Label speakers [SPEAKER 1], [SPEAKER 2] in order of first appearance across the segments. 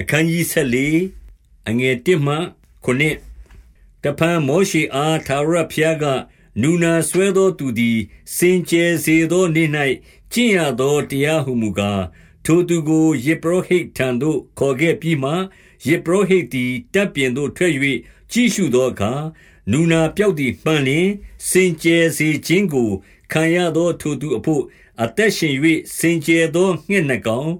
[SPEAKER 1] အခန်းကြီး14အငယ်1မှ9တဖန်မောရှေအားသာရဖျားကနူနာဆွဲသောသူသည် စင်ကြယ်စေသောနေ့၌ကျင့်ရသောတရားဟုမူကားထိုသူကိုယေဘရဟိတ်ထံသို့ခေါ်ခဲ့ပြီးမှယေဘရဟိတ်သည်တပ်ပြင်သို့ထွက်၍ကြည့်ရှုသောအခါနူနာပြောက်သည်မှန်လျင်စင်ကြယ်စေခြင်းကိုခံရသောထိုသူအဖို့အသက်ရှင်၍စင်ကြယ်သောငှက်နှကောင်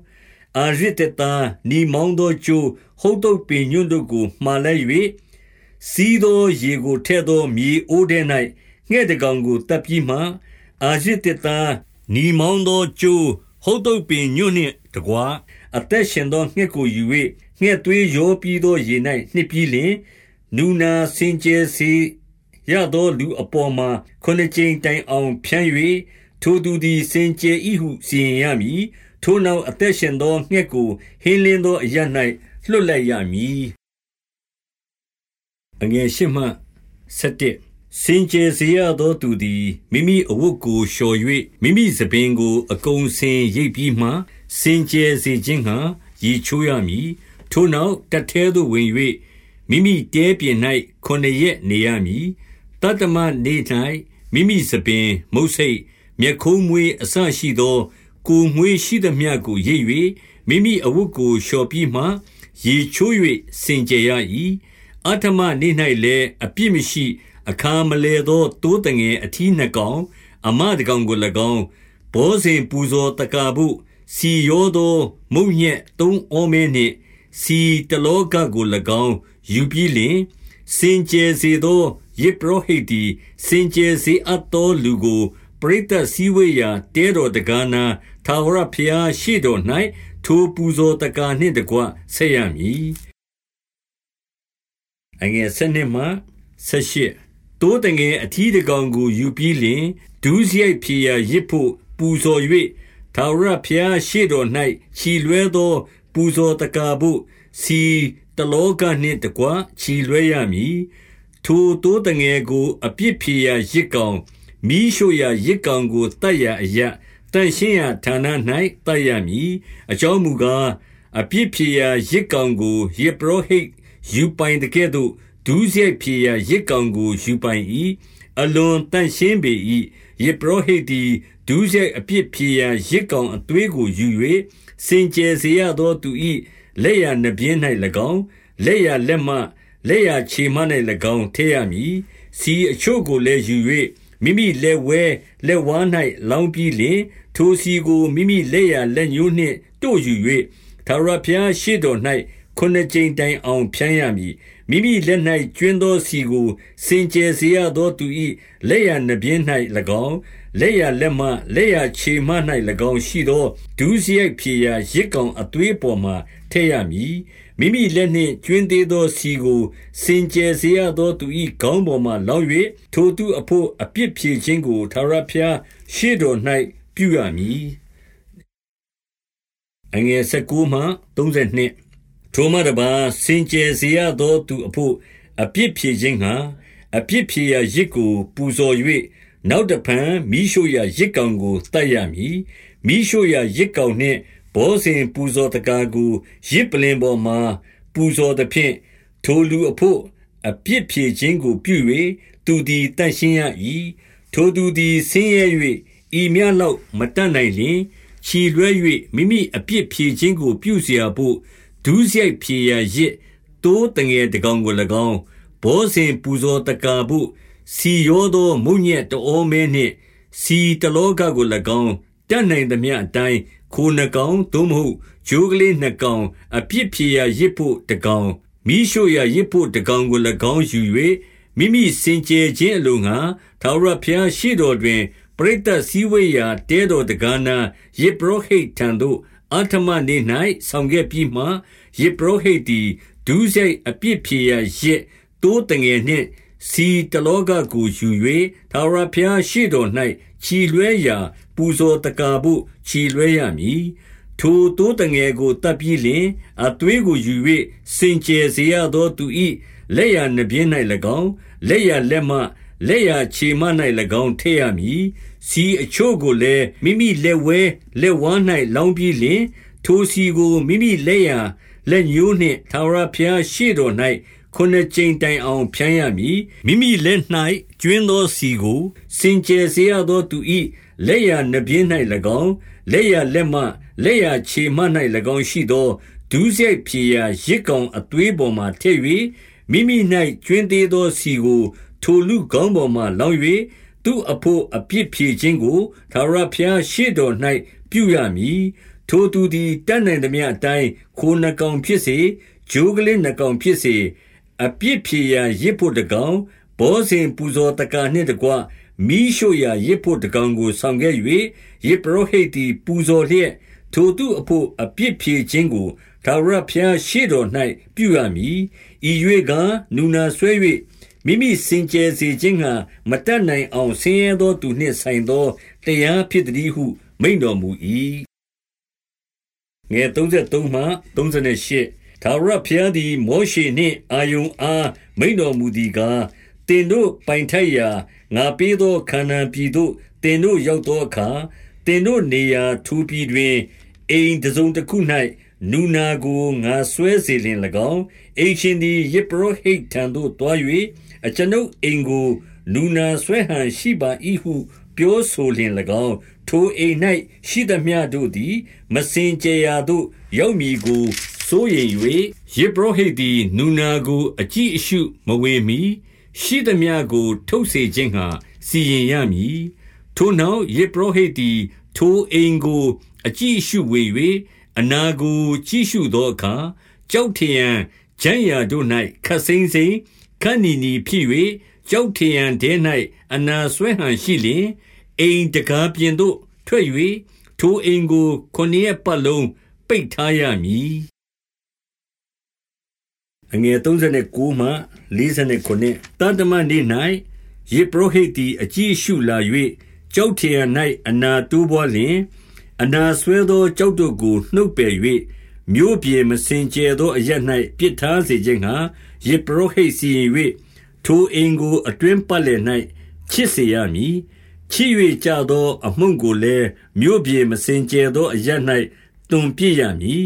[SPEAKER 1] အာရစ်တသား နီမောင်းသောကျိုး ဟုတ်တုတ်ပင်ညွန့်တို့ကို မှားလဲ၍စီးသောရေကိုထဲ့သော မြေအိုးထဲ၌ငှက်တကောင်ကိုတပ်ပြီးမှ အာရစ်တသား နီမောင်းသောကျိုး ဟုတ်တုတ်ပင်ညွန့်နှင့်တကွာအသက်ရှင်သော ငှက်ကိုယူ၍ငှက်သွေးရောပြီးသော ရေ၌နှစ်ပြီးလျှင် နူနာစင်ကြယ်စီရသော လူအပေါ်မှာ ခုနှစ်ကြိမ်တိုင်အောင် ဖြန်း၍ထိုသူသည် စင်ကြယ်၏ဟု စီရင်ရမည် ထိုနောက်အသက်ရှင်သောငှက်ကိုဟင်းလင်းသောအရ၌လွတ်လိုက်ရမည်အငယ်ရှိမှ7စင်ကြယ်စေရသောသူသည်မိမိအဝတ်ကိုလျှော်၍မိမိသပင်ကို အကုံစင်ရိပ်ပြီးမှစင်ကြယ်စေခြင်းဟံရည်ချိုးရမည်ထိုနောက်တထဲသို့ဝင်၍မိမိတဲပြင်၌ခုနှစ်ရက်နေရမည်တတမနေ၌မိမိသပင်မုတ်ဆိတ်မျက်ခုံးမွေးအဆရှိသော ကိုမွေးရှိသမျှကိုရိပ်၍မိမိအဝတ်ကိုလျှော်ပြီးမှရေချိုး၍စင်ကြယ်ရ၏အထမနေ၌လည်းအပြစ်မရှိအခါမလဲသောတိုးတငယ်အထီးနှကောင် အမတကောင်ကို၎င်းဘောဇင်ပူဇော်တကာဘုစီရောသောမုံညက်သုံးအောမဲနှင့်စီတလောကကို၎င်းယူပြီးလင်စင်ကြယ်စေသောယေဘရဟိတ်သည်စင်ကြယ်စေအပ်သောလူကိုပရိသတ်စည်းဝေးရာတဲတော်တကားနာ ထာဝရဘုရားရှေ့တော်၌ထိုပူဇော်တကာနှင့်တကွဆက်ရမည်အငယ်၁၂မှ၁၈တိုးတငယ်အထီးတကောင်ကိုယူပြီးလင်ဒူးစရိုက်ဖြေရာရစ်ဖို့ပူဇော်၍ထာဝရဘုရားရှေ့တော်၌ခြီလွဲသော ပူဇော်တကာဖို့စီတလောကနှင့်တကွခြီလွဲရမည်ထိုတိုးတငယ်ကို အပြစ်ဖြေရာရစ်ကောင်မိရှုရာရစ်ကောင်ကိုတတ်ရာအရာ တန်ရှင်းရာဌာန၌တတ်ရမည်အကြောင်းမူကားအပြစ်ဖြေရာရစ်ကောင်ကိုယေဘရဟိတ်ယူပိုင်တကဲ့သို့ဒုစရိုက်ဖြေရာရစ်ကောင်ကိုယူပိုင်၏အလွန်တန်ရှင်းပေ၏ယေဘရဟိတ်သည်ဒုစရိုက်အပြစ်ဖြေရာရစ်ကောင်အသွေးကိုယူ၍စင်ကြယ်စေရသောသူ၏လက်ရနှပြင်း၌၎င်းလက်ရလက်မှလက်ရခြေမ၌၎င်းထည့်ရမည်စီအချို့ကိုလည်းယူ၍ မိမိလက်ဝဲလက်ဝါး၌လောင်းပြီးလင်ထိုစီကိုမိမိလက်ရလက်ညှိုးနှင့်တို့ယူ၍သာရဖျားရှိတော်၌ခုနှစ်ကြိမ်တိုင်အောင်ဖြန်းရမည်မိမိလက်၌ကျွင်းသောစီကိုစင်ကြယ်စေရသောသူ၏လက်ရနှပြင်း၌၎င်းလက်ရလက်မှလက်ရခြေမှ၌၎င်းရှိသောဒုစရိုက်ဖြေရာရစ်ကောင်အသွေးပေါ်မှထည့်ရမည် မိမိလက်နှင့်ကျွင်းသေးသောစီကို စင်ကြယ်စေရသောသူ၏ခေါင်းပေါ်မှလောင်း၍ထိုသူအဖို့အပြစ်ဖြေခြင်းကိုသာရဖျားရှေ့တော်၌ပြုရမည်အငယ်19မှ32ထိုမှတပါစင်ကြယ်စေရသောသူအဖို့အပြစ်ဖြေခြင်းဟာအပြစ်ဖြေရာရစ်ကို ပူဇော်၍နောက်တဖန်မိရှုရာရစ်ကောင်ကိုတတ်ရမည်မိရှုရာရစ်ကောင်နှင့် ဘောဇင်ပူဇော်တကာကိုရစ်ပလင်ပေါ်မှာပူဇော်သဖြင့်ထိုလူအဖို့အပြစ်ဖြေခြင်းကိုပြု၍သူသည်တန့်ရှင်းရ၏ထိုသူသည်ဆင်းရဲ၍ဤမြလောက်မတတ်နိုင်လျင်ခြီလွဲ၍မိမိအပြစ်ဖြေခြင်းကိုပြုเสียဖို့ဒုစရိုက်ဖြေရာရစ်တိုးတငယ်တကောင်ကို၎င်းဘောဇင်ပူဇော်တကာဖို့စီရောသောမုံညက်တောမဲနှင့်စီတလောကကို၎င်းတတ်နိုင်သမျှအတိုင်း ခိုနှကောင်သို့မဟုတ်ဂျိုးကလေးနှကောင် အပြစ်ဖြေရာရစ်ဖို့တကောင်မိရှုရာရစ်ဖို့တကောင်ကို၎င်းယူ၍မိမိစင်ကြယ်ခြင်းအလိုငှာသာရဖျားရှိတော်တွင်ပရိသတ်စည်းဝေးရာတဲတော်တကားနာယေဘရဟိတ်ထံသို့အာထမနေ၌ဆောင်ခဲ့ပြီးမှယေဘရဟိတ်သည်ဒုစရိုက်အပြစ်ဖြေရာရစ်တိုးတငယ်နှင့်စီတလောကကိုယူ၍သာရဖျားရှိတော်၌ ခြီလွဲရာ ပူဇော်တကာဖို့ ခြီလွဲရမည် ထိုတိုးတငယ်ကိုတပ်ပြီးလင် အသွေးကိုယူ၍စင်ကြယ်စေရသောသူ၏လက်ရနှပြင်း၌၎င်း လက်ရလက်မှလက်ရခြေမ၌၎င်း ထည့်ရမည်စီအချို့ကိုလည်း မိမိလက်ဝဲလက်ဝါး၌လောင်းပြီးလင် ထိုစီကို မိမိလက်ရလက်ညှိုးနှင့် ထာဝရဘုရားရှေ့တော်၌ ခုနစ်ကြိမ်တိုင်အောင်ဖြန်းရမည်မိမိလက်၌ကျွင်းသောစီကို စင်ကြယ်စေရသောသူ၏လက်ရနှပြင်း၌၎င်းလက်ရလက်မှလက်ရခြေမှ၌၎င်းရှိသောဒုစရိုက်ဖြေရာရစ်ကောင်အသွေးပေါ်မှထည့်၍မိမိ၌ကျွင်းသေးသောစီကို ထိုလူကောင်းပေါ်မှလောင်း၍သူ့အဖို့အပြစ်ဖြေခြင်းကိုသာရဖျားရှေ့တော်၌ပြုရမည်ထိုသူသည်တတ်နိုင်သမျှအတိုင်းခိုနှကောင်ဖြစ်စေဂျိုးကလေးနှကောင်ဖြစ်စေ အပြစ်ဖြေရာရစ်ဖို့တကောင်ဘောဇင်ပူဇော်တကာနှင့်တကွမိရှုရာရစ်ဖို့တကောင်ကိုဆောင်ခဲ့၍ယေပရောဟိတ်သည်ပူဇော်လျက်ထိုသူအဖို့အပြစ်ဖြေခြင်းကိုသာရဖျားရှေ့တော်၌ပြုရမည်ဤ၍ကနူနာဆွဲ၍မိမိစင်ကြယ်စေခြင်းငှာမတတ်နိုင်အောင်ဆင်းရဲသောသူနှင့်ဆိုင်သောတရားဖြစ်သည်ဟု မိန်တော်မူ၏ငယ်33မှ38 ထာဝရဘုရားသည် မောရှေနှင့် အာယုန်အား မိန်တော်မူသည်ကားတင်တို့ပိုင်ထိုက်ရာ ငါပေးသောခန္ဓာပြည်သို့တင်တို့ရောက်သောအခါတင်တို့နေရာထူပြည်တွင် အိမ်တစုံတစ်ခု၌နူနာကို ငါဆွဲစေလင်၎င်း အိမ်ရှင်သည်ယေပရောဟိတ်ထံသို့တွား၍အကျွန်ုပ်အိမ်ကို နူနာဆွဲဟန်ရှိပါ၏ဟု ပြောဆိုလင်၎င်း ထိုအိမ်၌ရှိသမျှတို့သည် မစင်ကြယ်ရာသို့ ရောက်မည်ကို စိုးရိမ်၍ယေဘရဟိတ်သည်နူနာကို အကြည့်အရှုမဝင်မီရှိသမျှကို ထုတ်စေခြင်းဟာစီရင်ရမည်ထိုနောက်ယေဘရဟိတ်သည်ထိုအိမ်ကို အကြည့်အရှုဝင်၍အနာကိုကြည့်ရှုသောအခါကြောက်ထရန်ဂျမ်းရာတို့၌ခတ်စိမ့်စိမ့်ခန့်နီနီဖြစ်၍ကြောက်ထရန်တဲ၌အနာဆွဲဟန်ရှိလျင်အိမ်တကားပြင်သို့ထွက်၍ထိုအိမ်ကိုခொနည်းပတ်လုံးပိတ်ထားရမည် အငယ်39မှ49တန်တမနေ့၌ယေပရောဟိတ်သည်အကြီးရှုလာ၍ကြောက်ထရ၌အနာတိုးပွားလျင် အနာဆွဲသောကြောက်တို့ကိုနှုတ်ပယ်၍မြို့ပြေမစင်ကြဲသောအရ၌ပြစ်ထားစေခြင်းဟာယေပရောဟိတ်စီရင်၍ထိုအိမ်ကိုအတွင်းပတ်လည်၌ချစ်စေရမည်ချစ်၍ကြသော အမှုန့်ကိုလည်းမြို့ပြေမစင်ကြယ်သောအရ၌တွန်ပြည့်ရမည်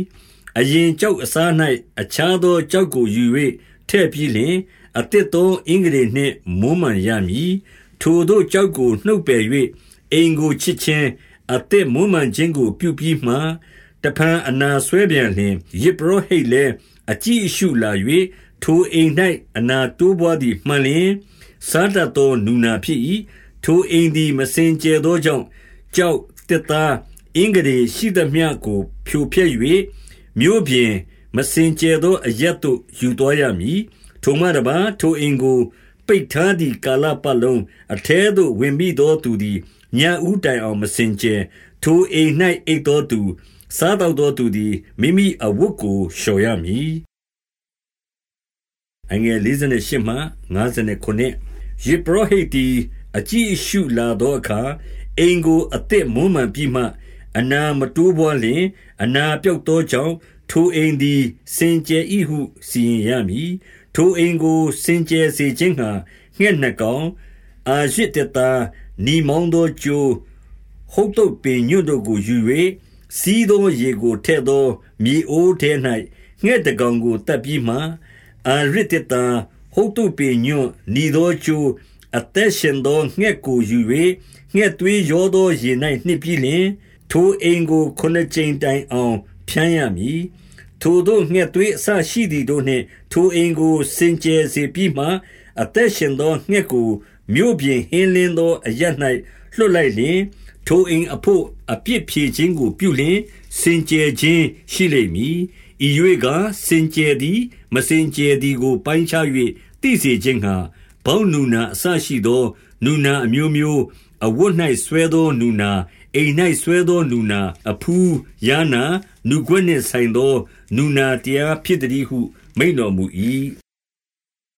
[SPEAKER 1] အရင်ကြောက်အစား၌အခြားသောကြောက်ကိုယူ၍ထည့်ပြီးလျှင်အတစ်သောအင်္ဂလိနှင့်မွမ်းမံရမည်ထိုတို့ကြောက်ကိုနှုတ်ပယ်၍အိမ်ကိုချစ်ခြင်းအသက်မွမ်းမံခြင်းကိုပြုပြီးမှတဖန်အနာဆွဲပြန်လျင်ယေဘရဟိတ်လည်းအကြည့်အရှုလာ၍ထိုအိမ်၌အနာတိုးပွားသည်မှန်လျင်စားတတ်သောနူနာဖြစ်၏ထိုအိမ်သည်မစင်ကြယ်သောကြောင့်ကြောက်တစ်သားအင်္ဂရေရှိသမျှကိုဖြိုဖျက်၍ မြို့ပြင်မစင်ကြယ်သောအရက်သို့ ယူသွားရမည် ထိုမှတပါထိုအိမ်ကို ပိတ်ထားသည့်ကာလပတ်လုံး အထဲသို့ ဝင်ပြီးသောသူသည် ညဦးတိုင်အောင် မစင်ကြယ် ထိုအိမ်၌အိတ်သောသူ စားတော့သောသူသည် မိမိအဝတ်ကို လျှော်ရမည်အငယ်58မှ59ယေဘရဟိတ်သည် အကြည့်အရှုလာသောအခါ အိမ်ကို အသက်မွမ်းမံပြီးမှ အနာမတိုးပွားလျင်အနာပြောက်သောကြောင့်ထိုအိမ်သည် စင်ကြယ်၏ဟုစီရင်ရမည်ထိုအိမ်ကိုစင်ကြယ်စေခြင်းဟာငှက်နှကောင်အာရစ်တတာနီမောင်းသောကြိုးဟုတ်တုတ်ပင်ညွတ်တို့ကိုယူ၍စီးသောရေကိုထဲ့သောမြေအိုးထဲ၌ငှက်တကောင်ကိုတပ်ပြီးမှအာရစ်တတာဟုတ်တုတ်ပင်ညွတ်နီသောကြိုးအသက်ရှင်သောငှက်ကိုယူ၍ငှက်သွေးရောသောရေ၌နှစ်ပြီးလျှင် ထိုအိမ်ကိုခုနှစ်ကြိမ်တိုင်အောင် ဖြန်းရမည်ထိုတို့ငှက်သွေးအဆရှိသည်တို့နှင့် ထိုအိမ်ကိုစင်ကြယ်စေပြီးမှအသက်ရှင်သောငှက်ကိုမြို့ပြင်ဟင်းလင်းသောအရ၌လွတ်လိုက်လျင်ထိုအိမ်အဖို့အပြစ်ဖြေခြင်းကိုပြုလျင်စင်ကြယ်ခြင်းရှိလိမ့်မည်ဤ၍ကစင်ကြယ်သည်မစင်ကြယ်သည်ကို ပိုင်းခြား၍သိစေခြင်းဟာဘောင်းနူနာအဆရှိသောနူနာအမျိုးမျိုးအဝတ်၌ဆွဲသောနူနာ အိမ်၌ဆွဲသောနူနာအဖူးယာနာနုကွက်နှင့်ဆိုင်သော နူနာတရားဖြစ်သည်ဟု မိန်တော်မူ၏